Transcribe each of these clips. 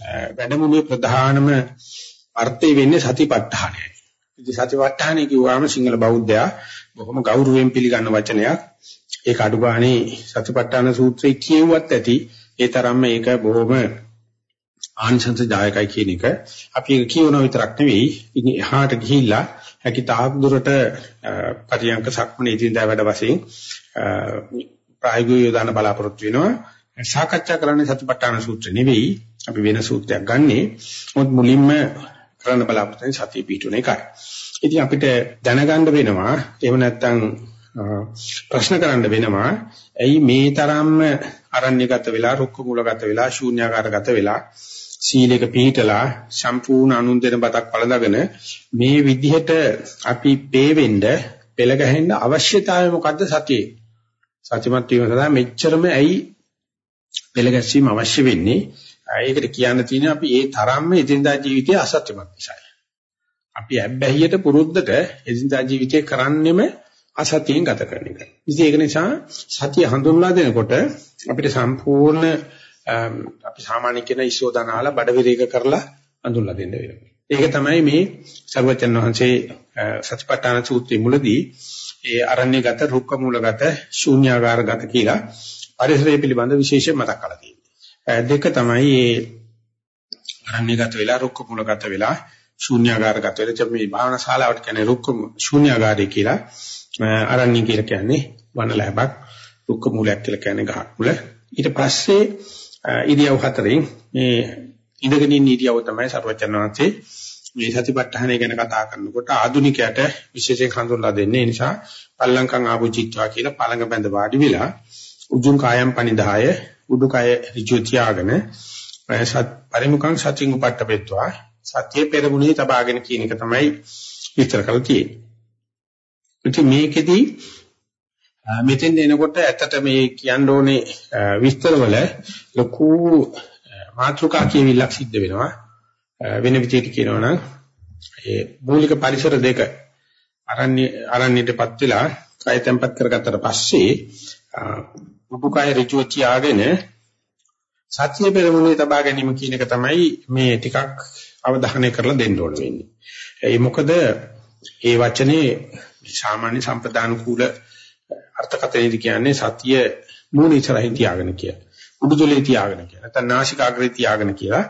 වැඩමුළුවේ ප්‍රධානම අර්ථය වෙන්නේ සතිපට්ඨානයයි. ඉතින් සතිපට්ඨානය කිව්වම සිංහල බෞද්ධයා බොහොම ගෞරවයෙන් පිළිගන්න වචනයක්. ඒක අඩුගානේ සතිපට්ඨාන සූත්‍රයේ කියුවත් ඇති. ඒ තරම්ම ඒක බොහොම ආංශංශ දායකයි කියන එක. අපි ඒක කියවන විතරක් නෙවෙයි. ඉතින් එහාට ගිහිල්ලා හැකි තාක් දුරට පරියංක සක්මනේ ඉදින්දා වැඩ වශයෙන් ප්‍රායෝගිකව දාන බලාපොරොත්තු වෙනවා. සාකච්ඡා කරන්නේ සතිපට්ඨාන සූත්‍රය නෙවෙයි. අපි වෙන සූත්‍රයක් ගන්නෙ. මොකද මුලින්ම කරන්න බලාපොරොත්තු සතිය පිටුන එකයි. ඉතින් අපිට දැනගන්න වෙනවා එහෙම නැත්නම් ප්‍රශ්න කරන්න වෙනවා ඇයි මේ තරම්ම අරණ්‍යගත වෙලා රුක්ක මූලගත වෙලා ශූන්‍යාකාරගත වෙලා සීලයක පිළිතලා සම්පූර්ණ අනුන්දෙන බතක් පළඳගෙන මේ විදිහට අපි පේවෙන්න පෙළ ගැහෙන්න අවශ්‍යතාවය මොකද්ද සතියේ සත්‍යමත් වීම සඳහා මෙච්චරම ඇයි පෙළ ගැස්වීම අවශ්‍ය වෙන්නේ ඒකට කියන්න තියෙන අපි ඒ තරම්ම එදිනදා ජීවිතයේ අසත්‍යමත් නිසායි අපි ඇබ්බැහියට පුරුද්දට එදිනදා ජීවිතේ කරන්නෙම අසතියෙන් ගත කරන එක. ඉතින් ඒක නිසා සතිය හඳුන්වා දෙනකොට අපිට සම්පූර්ණ අපි සාමාන්‍ය කියන ඉසෝදානාලා බඩ විරේක කරලා හඳුන්ලා දෙන්න වෙනවා. ඒක තමයි මේ සර්වචන් වහන්සේ සතිපට්ඨාන සූත්‍රයේ මුලදී ඒ අරණ්‍යගත, රුක්ක මූලගත, ශූන්‍යාකාරගත කියලා පරිසරය පිළිබඳ විශේෂයෙන් මතක් කරලා තියෙනවා. දෙක තමයි මේ අරණ්‍යගත වෙලා, රුක්ක මූලගත වෙලා, ශූන්‍යාකාරගත වෙලා. මේ භාවනා ශාලාවට කියන්නේ රුක්ක ශූන්‍යාකාරය කියලා. අරණ්‍ය කියලා කියන්නේ වන ලැබක් රුක්ක මූලයක් කියලා කියන්නේ ගහක් මුල. ඊට පස්සේ ඉරියව් හතරෙන් මේ ඉඳගෙන ඉන්න ඉරියව් තමයි සර්වචන් වහන්සේ මේ සතිපට්ඨානය ගැන කතා කරනකොට ආදුනිකයට විශේෂයෙන් හඳුන්ලා දෙන්නේ. ඒ නිසා පල්ලංකම් ආපුචිත්වා කියලා පළඟ බැඳ වාඩි වෙලා උජුං කායම් පනිදාය උඩුකය ඍජු තියාගෙන සත් පරිමුඛං සතින් උපට්ඨපෙත්වා. සත්‍ය පෙරමුණේ තබාගෙන කියන එක තමයි විස්තර කරලා තියෙන්නේ. ඉතින් මේකෙදි මෙතෙන් එනකොට ඇත්තට මේ කියන්න ඕනේ විස්තරවල ලොකු මාත්‍රිකා කියවිලක් සිද්ධ වෙනවා. වෙන විදිහට කියනවා නම් ඒ මූලික පරිසර දෙක අරණ්‍ය අරණ්‍යයටපත් වෙලා කය තැම්පත් කරගත්තට පස්සේ උපුකය ඍජුව තියාගෙන සත්‍ය පෙරමුණේ තබා ගැනීම කියන එක තමයි මේ ටිකක් අවධානය කරලා දෙන්න ඕන වෙන්නේ. ඒ මොකද ඒ වචනේ සාමාන්‍ය සම්ප්‍රදාන කූල අර්ථකථනයේදී කියන්නේ සතිය මූණ ඉස්සරහින් තියාගෙන කියලා. උඩුතලයේ තියාගෙන කියලා. නැත්නම් නාසිකාග්‍රේ තියාගෙන කියලා.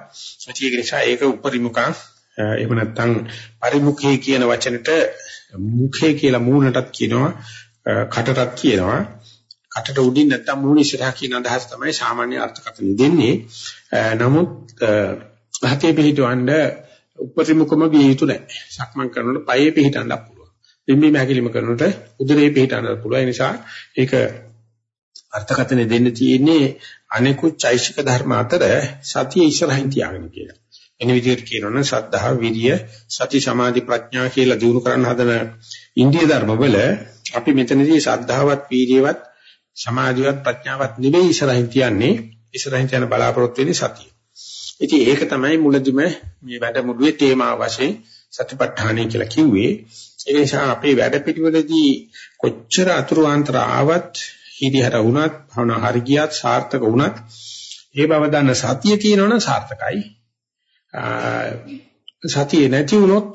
ඒක නිසා ඒක උපරිමුඛං එහෙම නැත්නම් පරිමුඛේ කියන වචනෙට මුඛේ කියලා මූණටත් කියනවා කටටත් කියනවා. කටට උඩින් නැත්නම් මූණ ඉස්සරහා කියන අදහස තමයි සාමාන්‍ය අර්ථකථනය දෙන්නේ. නමුත් හතේ පිටවඬ උපරිමුඛම විය යුතු නැහැ. සක්මන් කරනකොට පයේ පිටවන්න පිම්බීම හැකිලිම කරනකොට උදරේ පිටානන්න පුළුවන්. ඒ නිසා ඒක අර්ථකථනය දෙන්න තියෙන්නේ අනෙකුත් චෛසික ධර්ම අතර සතිය ඉස්සරහින් තියාගෙන කියලා. එන විදිහට කියනවනම් සද්ධා, විරිය, සති, සමාධි, ප්‍රඥා කියලා දිනු කරන්න හදන ඉන්දිය ධර්මවල අපි මෙතනදී සද්ධාවත්, වීරියවත්, සමාධිවත්, ප්‍රඥාවත් නෙවෙයි ඉස්සරහින් තියන්නේ. ඉස්සරහින් තියන බලාපොරොත්තු වෙන්නේ සතිය. ඉතින් ඒක තමයි මුලදිම මේ වැඩමුළුවේ තේමාව වශයෙන් සතිපට්ඨානය කියලා කිව්වේ. ඒ නිසා අපේ වැඩ පිළිවෙලදී කොච්චර අතුරු ආන්තර ආවත් හිරිහර වුණත් භවනා හරි ගියත් සාර්ථක වුණත් ඒ බව දන්න සතිය තියෙනවනම් සාර්ථකයි. සතිය නැති වුණොත්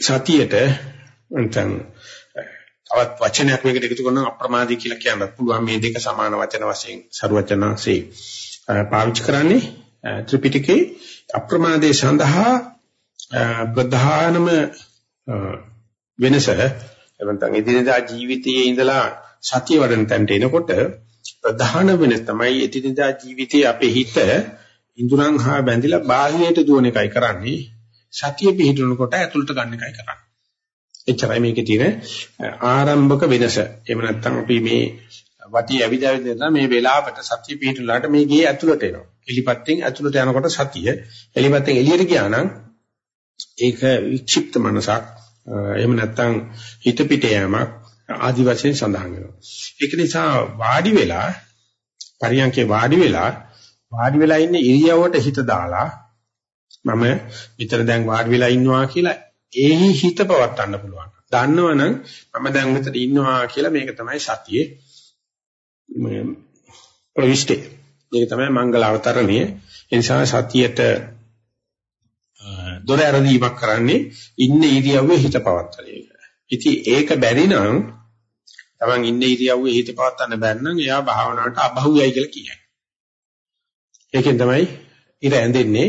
සතියට නැත්නම් තවත් වචනයක් මේකට එකතු කරනවා අප්‍රමාදී කියලා කියන්නත් පුළුවන්. මේ දෙක සමාන වචන වශයෙන් සරුවචනාංශේ පාවිච්චි කරන්නේ ත්‍රිපිටකේ අප්‍රමාදයේ සඳහා ප්‍රධානම වෙනස එවන්තන් ඉදිරියදා ජීවිතයේ ඉඳලා සතිය වඩන තැනට එනකොට ප්‍රධාන වෙනස තමයි ඉදිරියදා ජීවිතයේ අපේ හිත ඉඳුරන් හා බැඳිලා බාහිරයට දුවන එකයි කරන්නේ. සතිය පිහිටුනකොට ඇතුළට ගන්න එකයි කරන්නේ එච්චරයි මේකේ තියෙන ආරම්භක වෙනස එහෙම නැත්නම් අපි මේ වටි ඇවිදවිද මේ වෙලාවට සතිය පිටුලාට මේ ගේ ඇතුළට එනවා. එලිපත්තෙන් ඇතුළට යනකොට සතිය එලිපත්තෙන් එළියට ගියා නම් ඒක වික්ෂිප්ත මනසක් එහෙම නැත්නම් හිත පිට යෑමක් ආදි වශයෙන් සඳහන් වෙනවා. ඒක නිසා වාඩි වෙලා පරියන්කේ වාඩි වෙලා වාඩි වෙලා ඉන්න ඉරියව්වට හිත දාලා මම විතර දැන් වාඩි වෙලා ඉන්නවා කියලා ඒහි හිත පවත්වන්න පුළුවන්. දන්නවනම් මම දැන් මෙතන ඉන්නවා කියලා මේක තමයි සතියේ මේ ප්‍රවිෂ්ටි. මේක තමයි මංගල අවතරණය. ඒ නිසා සතියට දොර ඇරදීමක් කරන්නේ ඉන්න ඉරියව්වේ හිත පවත්වන එක. ඉතින් ඒක බැරි නම් Taman ඉන්න ඉරියව්වේ හිත පවත්වන්න බැන්න නම් එයා භාවනාවට අබහුවයි කියලා කියයි. ඒකෙන් තමයි ඉර ඇඳෙන්නේ.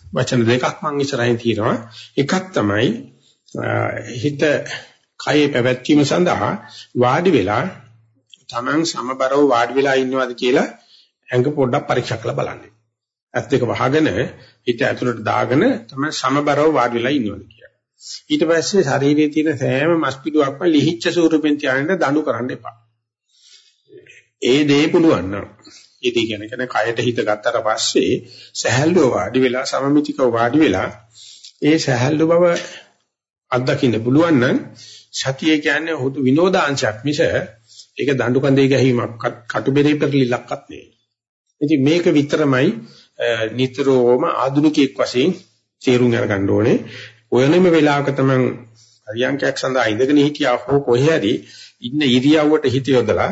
වචන දෙකක් මම ඉස්සරහින් තියෙනවා. එකක් තමයි හිත කයේ පැවැත්වීම සඳහා වාඩි වෙලා Taman සමබරව වාඩි වෙලා ඉන්නවද කියලා ඇඟ පොඩ්ඩක් පරීක්ෂා කරලා බලන්න. ඇස් දෙක වහගෙන හිත ඇතුළට දාගෙන තමයි සමබරව වාඩි වෙලා ඉන්නවද කියලා. ඊට පස්සේ ශරීරයේ තියෙන සෑම මස් පිටුවක්ම ලිහිච්ඡ ස්වරූපෙන් තියාගෙන දඬු කරන්න එපා. ඒ දේ පුළුවන් නම් ඒ දේ කියන්නේ කන කයට හිත ගත්තට පස්සේ සහැල්ලුව වාඩි වෙලා සමමිතිකව වාඩි වෙලා ඒ සහැල්ලු බව අත්දකින්න පුළුවන් නම් සතිය කියන්නේ හුදු විනෝදාංශයක් මිස ඒක දඬු කඳේ ගැහිමක් කටුබෙරේ පෙරලිලක්වත් නෙවෙයි. ඉතින් මේක විතරමයි නිතරම ආධුනිකයෙක් වශයෙන් තේරුම් අරගන්න ඕනේ. ඔයනෙම වෙලාවක තමයි අරියංකයක් සඳහා ඉඳගෙන හිටියා හෝ කොහේ හරි ඉන්න ඉරියව්වට හිත යොදලා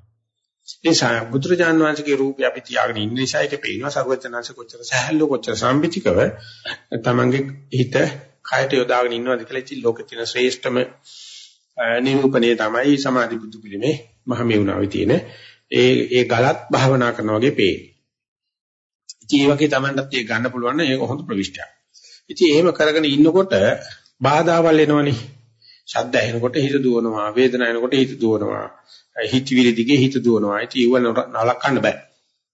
ඒ සා බුදුරජාන් වහන්සේගේ රූපය අපි තියාගෙන ඉන්න නිසා ඒක පේනවා සර්වඥාන්ස කොච්චර සහැල්ලු කොච්චර සම්පිතිකව තමන්ගේ හිත කයට යොදාගෙන ඉන්නවද කියලා ඉතින් ලෝකේ තියෙන ශ්‍රේෂ්ඨම නිරූපණය තමයි සමාධි බුදු පිළිමේ මහමෙවුනාවේ තියෙන ඒ ඒ ගලත් භාවනා කරනා වගේ පේන්නේ. ඉතින් ඒ වගේ Tamanටත් ඒක ගන්න පුළුවන් නම් ඒක හොඳ ප්‍රවිෂ්ඨයක්. ඉතින් එහෙම කරගෙන ඉන්නකොට බාධාවල් එනවනේ. ශබ්ද ඇහෙනකොට හිත දුවනවා, වේදනාව එනකොට හිත දුවනවා, හිතවිලි දිගේ හිත දුවනවා. ඉතින් ඒව නලකන්න බෑ.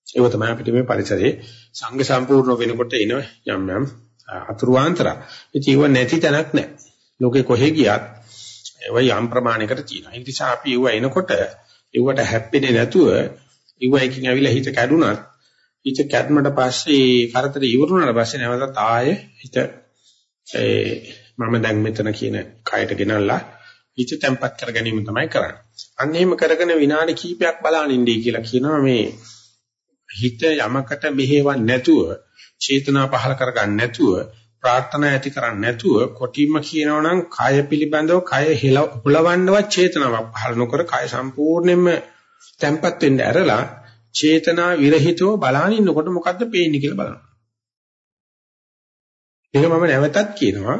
ඒව තමයි අපිට මේ පරිසරයේ සංඝ සම්පූර්ණ වෙනකොට එන යම් යම් අතුරුාන්තර. ඉතින් ඒව නැති තැනක් නැහැ. ලෝකේ කොහෙ ගියත් ඒව යම් ප්‍රමාණයකට තියෙනවා. ඒ නිසා අපි ඒව එනකොට ඒවට හැප්පෙන්නේ නැතුව ඒව එකකින් ඇවිල්ලා හිත කැඩුනත් හිත කැඩුනට පස්සේ කරතර ඉවරුනට පස්සේ නැවතත් ආයේ හිත ඒ මම දැන් මෙතන කියන කයට ගෙනල්ලා හිත තැම්පත් කර ගැනීම තමයි කරන්නේ. අන්න එහෙම කරගෙන විනාඩි කිහිපයක් බලන ඉඳී කියලා කියනවා මේ හිත යමකට මෙහෙවන්නේ නැතුව, චේතනා පහල කරගන්න නැතුව, ප්‍රාර්ථනා ඇති කරන්නේ නැතුව කොටිම කියනවනම් කය පිළිබඳව කය හොලවන්නවත් චේතනාවක් පහල නොකර කය සම්පූර්ණයෙන්ම තැම්පත් වෙන්න ඇරලා චේතනා විරහිතව බලන ඉන්නකොට මොකද්ද පේන්නේ කියලා බලනවා. ඒක මම නැවතත් කියනවා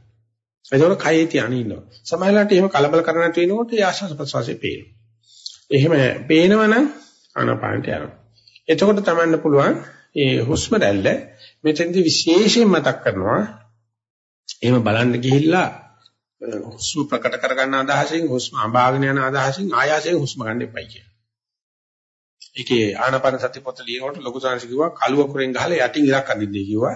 ඒකෝර කයේ තියාගෙන ඉන්නවා. සමහරවිට එහෙම කලබල කරන නැති වෙනකොට ඒ ආශ්වාස ප්‍රශ්වාසය පේනවා. එහෙම පේනවනම් ආනාපානට යනවා. එතකොට තමන්න පුළුවන් ඒ හුස්ම රැල්ල මෙතෙන්දි විශේෂයෙන් මතක් කරනවා. එහෙම බලන්න ගිහිල්ලා හුස්ම ප්‍රකට කරගන්න අදහසින් හුස්ම අඹාගෙන යන අදහසින් ආයාසයෙන් හුස්ම ගන්න එපයි කියන. ඒකේ ආනාපාන සති පොත ලියනකොට ලොකු සංසි කිව්වා කළුව කුරෙන් ගහලා යටින් ඉරක් අඳින්නේ කිව්වා.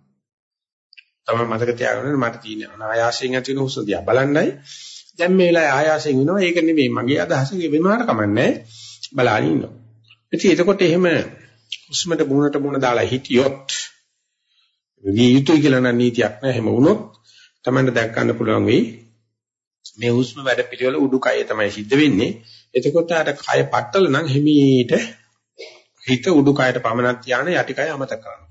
තමයි මතක තියාගන්න මට තියෙන අනායාසයෙන් ඇති වෙන හුස්ම දිහා බලන්නයි. දැන් මේ වෙලාවේ ආයාසයෙන් වෙනවා. ඒක නෙවෙයි මගේ අදහස. ඒක වෙනාට කමන්නේ. බලාගෙන ඉන්නවා. ඉතින් එතකොට එහෙම හුස්මට මුණට මුණ දාලා හිටියොත් විය යුතුයි කියලා නම් නීතියක් නැහැ. එහෙම වුණොත් Tamanට දැක් ගන්න පුළුවන් වෙයි. මේ හුස්ම වැඩ පිළිවෙල උඩුකය තමයි සිද්ධ වෙන්නේ. එතකොට අර කය පట్టල නම් හිමීට හිත උඩුකයට පමනක් තියාන යටිකය අමතක කරන්න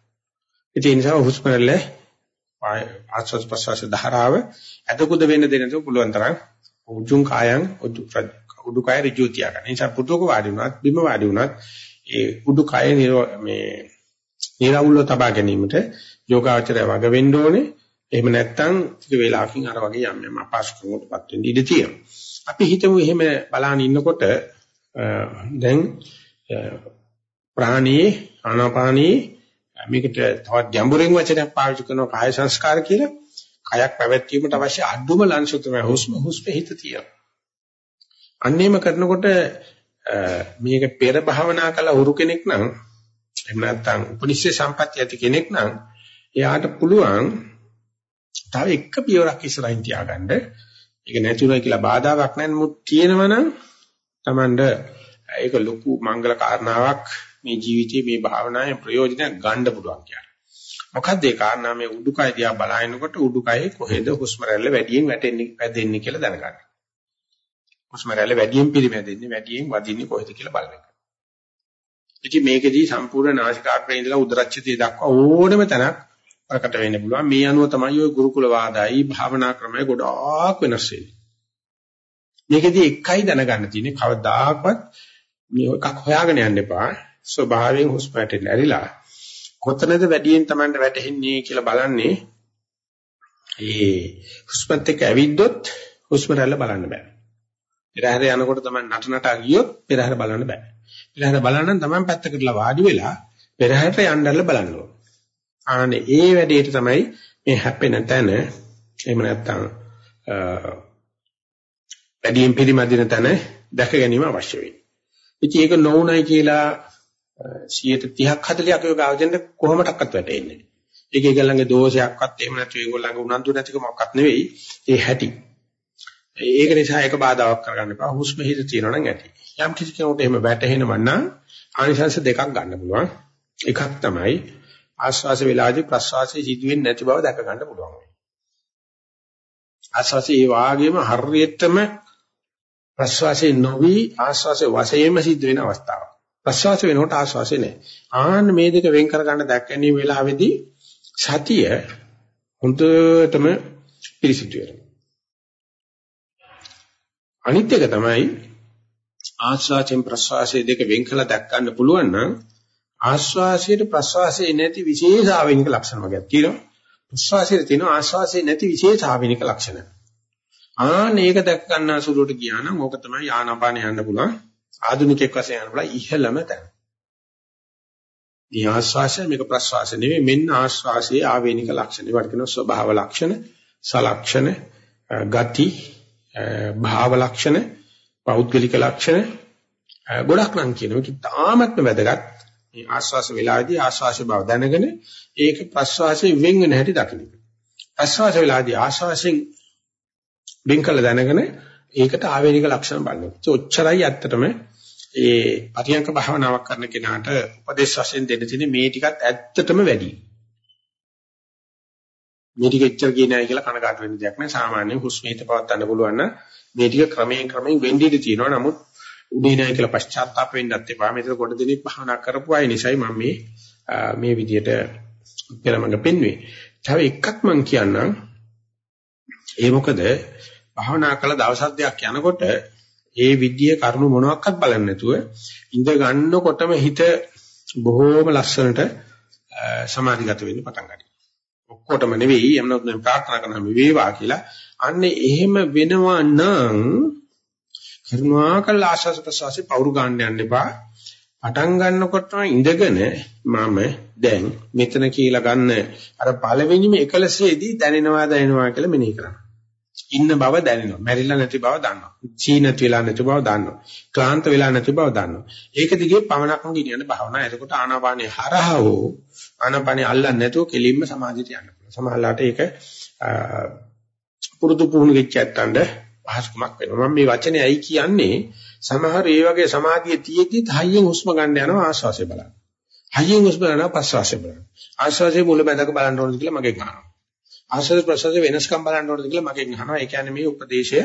ඒ නිසා හුස්ම රැල්ල ආස්වාද ප්‍රසවාස ධාරාව අදකුද වෙන්න දෙන්න තු පුළුවන් තරම් උජුං කායං උඩුකය ඍජුව තියා ගන්න. ඒ නිසා පුටුවක වාඩි වුණත් බිම වාඩි වුණත් ඒ උඩුකය මේ නිරවුල්ව තබා ගැනීමට යෝගාචරය වග වෙන්න ඕනේ. එහෙම නැත්නම් ටික වේලාවකින් අර වගේ යම් යම් අපහසුකමකටපත් වෙන්න ඉඩ තියෙනවා. අපි හිතමු එහෙම බලන්න ඉන්නකොට දැන් ප්‍රාණී ආනාපානී මේකට තවත් ගැඹුරින් වචනයක් පාවිච්චි කරනවා කාය සංස්කාර කියලා. කයක් පැවැත්වීමට අවශ්‍ය අඩුම ලංශ තමයි හුස්ම හුස්ම හිත තියෙනවා. අන්නේම කරනකොට මේක පෙර භාවනා කළ උරු කෙනෙක් නම් එහෙම නැත්නම් උපනිෂේ සම්පත්‍ය ඇති කෙනෙක් නම් එයාට පුළුවන් තව එක පියවරක් ඉස්සරහින් තියාගන්න ඒක නැතුණයි කියලා බාධාවක් නැහැ නමුත් තියෙනවනම් Tamand ඒක ලොකු මංගල කාරණාවක් මේ ජීවිතයේ මේ භාවනාවේ ප්‍රයෝජනයක් ගන්න පුළුවන් කියන්නේ. මොකද්ද ඒ කාරණා මේ උඩුකය දිහා බලනකොට උඩුකයේ කොහෙද හුස්ම රැල්ල වැඩියෙන් වැටෙන්නේ වැදෙන්නේ කියලා දැනගන්න. හුස්ම රැල්ල වැඩියෙන් පිරිමැදෙන්නේ වැඩියෙන් වදින්නේ කොහෙද කියලා බලන එක. ඉතින් මේකෙදී සම්පූර්ණ නාසිකාග්‍රේ ඉඳලා උදරච්ඡතිය දක්වා ඕනෙම තැනක් ප්‍රකට වෙන්න පුළුවන්. මේ අනුව තමයි ওই ගුරුකුල වාදයි භාවනා ක්‍රමය ගොඩාක් වෙනස් වෙන්නේ. මේකෙදී එකයි දැනගන්න තියෙන්නේ කවදාකවත් මේ එකක් හොයාගෙන යන්න එපා. ස්වභාවයෙන් හුස්ම රටෙන් ඇරිලා කොතනද වැඩියෙන් Tamanට වැටෙන්නේ කියලා බලන්නේ ඒ හුස්මත් එක්ක ඇවිද්දොත් හුස්ම රැල්ල බලන්න බෑ. පෙරහැර යනකොට තමයි නට නටා ගියොත් පෙරහැර බලන්න බෑ. පෙරහැර බලන්න තමයි පැත්තකටලා වාඩි වෙලා පෙරහැරට යන්නදල්ල බලන්න ඕන. ආනේ ඒ වැඩේට තමයි මේ හැපෙන තැන එහෙම නැත්නම් වැඩියෙන් පිළිමදින තැන දැක ගැනීම අවශ්‍ය වෙන්නේ. ඉතින් ඒක නොඋනයි කියලා 130ක් 40ක් යෝගාවචෙන්ද කොහොමඩක්වත් වැටෙන්නේ නැහැ. ඒක ඒගොල්ලන්ගේ දෝෂයක්වත් එහෙම නැත්නම් ඒගොල්ලන්ගේ උනන්දු නැතිකමක්වත් නෙවෙයි. ඒ හැටි. ඒක නිසා ඒක බාධාවක් කරගන්න එපා. හුස්ම හිත තියෙනවා නම් ඇති. යම් කිසි කෙනෙකුට එහෙම වැටහෙනව නම් ආනිසංශ දෙකක් ගන්න පුළුවන්. එකක් තමයි ආශ්වාස වේලාදී ප්‍රශ්වාසයේ සිදුවෙන්නේ නැති බව දැක ගන්න පුළුවන්. ආශ්වාසයේ ඒ වාගේම හරියටම ප්‍රශ්වාසයේ නොවි ආශ්වාසයේ වශයෙන්ම සිද්ධ වෙන අවස්ථාවක්. ප්‍රශ්වාස වෙනකොට ආශ්වාසය නැහැ. ආන්න මේ දෙක වෙන් කර ගන්න දැක්කන්නේ වෙලාවේදී සතිය හොඳටම පිරිසිදු වෙනවා. අනිත් එක තමයි ආස්වාචෙන් ප්‍රස්වාසයේ දෙක වෙන් කළ දැක්කන්න පුළුවන් නම් ආස්වාසයේ ප්‍රස්වාසයේ නැති විශේෂ ආවෙනික ලක්ෂණ වර්ගයක් තියෙනවා. ප්‍රස්වාසයේ තියෙන ආස්වාසයේ නැති විශේෂ ආවෙනික ලක්ෂණ. ආන මේක දැක් ගන්න සුළුට ගියා නම් ඕක තමයි ආනාපාන යන්න පුළුවන්. ආධුනිකෙක් වශයෙන් යන්න පුළුවන් ඉහළම තැන. මේ ආස්වාසය මේක ප්‍රස්වාසය නෙවෙයි මෙන්න ආස්වාසයේ ආවේනික ලක්ෂණ. ඒවට කියනවා ස්වභාව ලක්ෂණ, සලක්ෂණ, ගති, භාව ලක්ෂණ, පෞද්ගලික ලක්ෂණ ගොඩක් නම් කියන මේක තාමත්ම වැදගත්. මේ ආස්වාස වෙලාවේදී ආස්වාස බව දැනගෙන ඒක ප්‍රස්වාසයෙන් වෙන් වෙන හැටි දකින්න. ප්‍රස්වාස වෙලාවේදී ආස්වාසයෙන් වෙන් කළ දැනගෙන ඒකට ආවේනික ලක්ෂණ බලන්න. ඔච්චරයි ඇත්තටම ඒ පරියංක භාවනාවක් කරන කෙනාට උපදේශ වශයෙන් දෙන්න තියෙන්නේ මේ ටිකත් ඇත්තටම වැඩි. මේ ටික එච්චර කියනයි කියලා කනගාටු වෙන්න දෙයක් නෑ. සාමාන්‍ය හුස්ම හිත පවත් ගන්න පුළුවන් නම් මේ ටික ක්‍රමයෙන් ක්‍රමයෙන් වෙන්න ඉඩ තියෙනවා. නමුත් උඩේ නෑ කියලා පශ්චාත්තාප වෙන්නත් එපා. මෙතන කොට දෙනෙක් භාවනා කරපු අය නිසායි මම මේ මේ විදියට පෙරමඟ පෙන්වුවේ. තව එකක් මම කියන්නම්. ඒ මොකද භාවනා කළ දවස් දෙකක් යනකොට ඒ විද්‍ය කරුණු මොනවාක්වත් බලන්නේ නැතුව ඉඳ ගන්නකොටම හිත බොහෝම ලස්සනට සමාධිගත වෙන්න පටන් ගන්නවා. ඔක්කොටම නෙවෙයි එමනොත් මම ප්‍රාර්ථනා කරනවා මේ වේවා කියලා. අන්නේ එහෙම වෙනවා නම් කරුණාකර ආශාස ප්‍රසවාසී පවුරු ගන්න යන්න එපා. පටන් ගන්නකොටම ඉඳගෙන මම දැන් මෙතන කියලා ගන්න අර පළවෙනිම එකලසේදී දැනෙනවා දැනෙනවා කියලා මෙනෙහි කරනවා. ඉන්න බව දැනෙනවා. මැරිලා නැති බව දන්නවා. චීනත් වෙලා නැති බව දන්නවා. ක්ලාන්ත වෙලා නැති බව දන්නවා. ඒක දිගේ පවණක්ම ගෙනියන්න භාවනා. එතකොට ආනාපානේ හරහා හෝ ආනාපානේ අල්ලන්නේ නැතුව කෙලින්ම සමාධියට යන්න පුළුවන්. සමහරලාට ඒක පුරුදු පුහුණු වෙච්ච ඇත්තන්ට පහසුකමක් වෙනවා. මම මේ වචනේ ඇයි කියන්නේ සමහර ඒ වගේ සමාධිය තියෙද්දිත් හයියෙන් හුස්ම ගන්න යනවා ආශ්වාසය බලන්න. හයියෙන් හුස්ම ගන්නවා ප්‍රශ්වාසය බලන්න. ආශ්වාසයේ මුල බඳක බලන්න ඕනද කියලා මගේ ගන්නවා. ආශ්‍රද ප්‍රසද වෙනස්කම් බලන්න ඕනද කියලා මගෙන් අහනවා. ඒ කියන්නේ මේ උපදේශය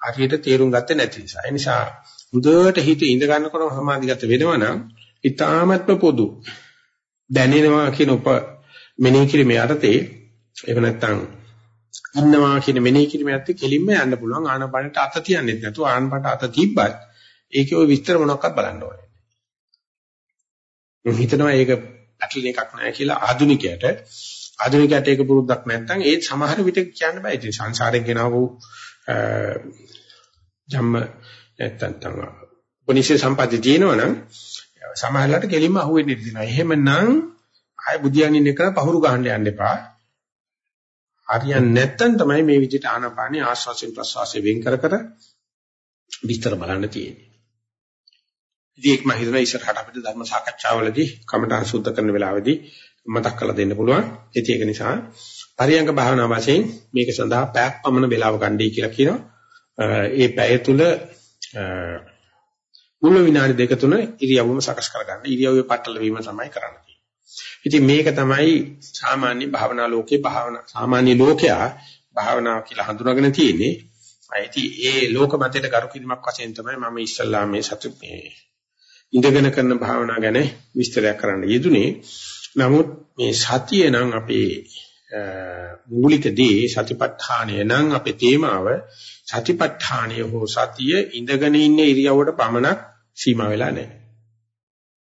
හරියට තේරුම් ගත්තේ නැති නිසා. ඒ නිසා හොඳට හිත ඉඳ ගන්නකොට සමාධිගත වෙනවනම් ඊ타මත්ම පොදු දැනෙනවා කියන උප මෙනෙහි කිරීමේ අර්ථේ එහෙම නැත්නම් ඉන්නවා කියන මෙනෙහි කිරීමේ අර්ථේ කෙලින්ම යන්න පුළුවන් ආනපනට අත තියන්නෙත් නැතුව ආනපනට අත තිබ්බත් ඒකේ ওই විස්තර මොනවක්වත් බලන්න ඕනේ. මම හිතනවා ඒක පැටලෙන එකක් නෑ කියලා ආදුනිකයට ආධුනිකයට ඒක පුරුද්දක් නැත්නම් ඒ සමහර විට කියන්න බෑ. ඉතින් සංසාරයෙන් ගෙනාවු ජම්ම නැත්තම් තම උපනිෂේ සම්පatti තියෙනවනම් සමහරලාට කෙලින්ම අහුවෙන්නේ දිනවා. එහෙමනම් ආය බුදියන් ඉන්න එක පහුරු ගහන්න යන්න එපා. හරියන්නේ නැත්තම් තමයි මේ විදිහට ආනාපානිය ආශ්වාසයෙන් ප්‍රශ්වාසයෙන් වෙන් කර කර විස්තර බලන්න තියෙන්නේ. ඉතින් ඒක මම හිතනවා ඉස්සරහට අපිට ධර්ම සාකච්ඡාවලදී කමඨාන් සුද්ධ කරන වෙලාවේදී මතක් කරලා දෙන්න පුළුවන්. ඒක නිසා පරියංග භාවනා වශයෙන් මේක සඳහා පැයක් පමණ වේලාව ගන්නයි කියලා කියනවා. ඒ පැය තුල මුල විනාඩි දෙක තුන ඉරියව්වම සකස් කරගන්න. ඉරියව්වේ පටල වීම තමයි කරන්නේ. ඉතින් මේක තමයි සාමාන්‍ය භාවනා ලෝකේ භාවනා සාමාන්‍ය ලෝකයා භාවනාව කියලා හඳුනාගෙන තියෙන්නේ. ඉතින් ඒ ලෝක මතයට කරු කිරීමක් වශයෙන් තමයි මම ඉස්සල්ලා මේ සතු මේ ඉඳගෙන කරන භාවනා ගැන විස්තරයක් කරන්න යෙදුනේ. නමුත් මේ සතිය නම් අපේ මූලික දේ සතිපට්ඨානය නම් අපේ තේමාව සතිපට්ඨානය හෝ සතිය ඉඳගෙන ඉන්න ඉරියව්වට පමණක් සීමා වෙලා නැහැ.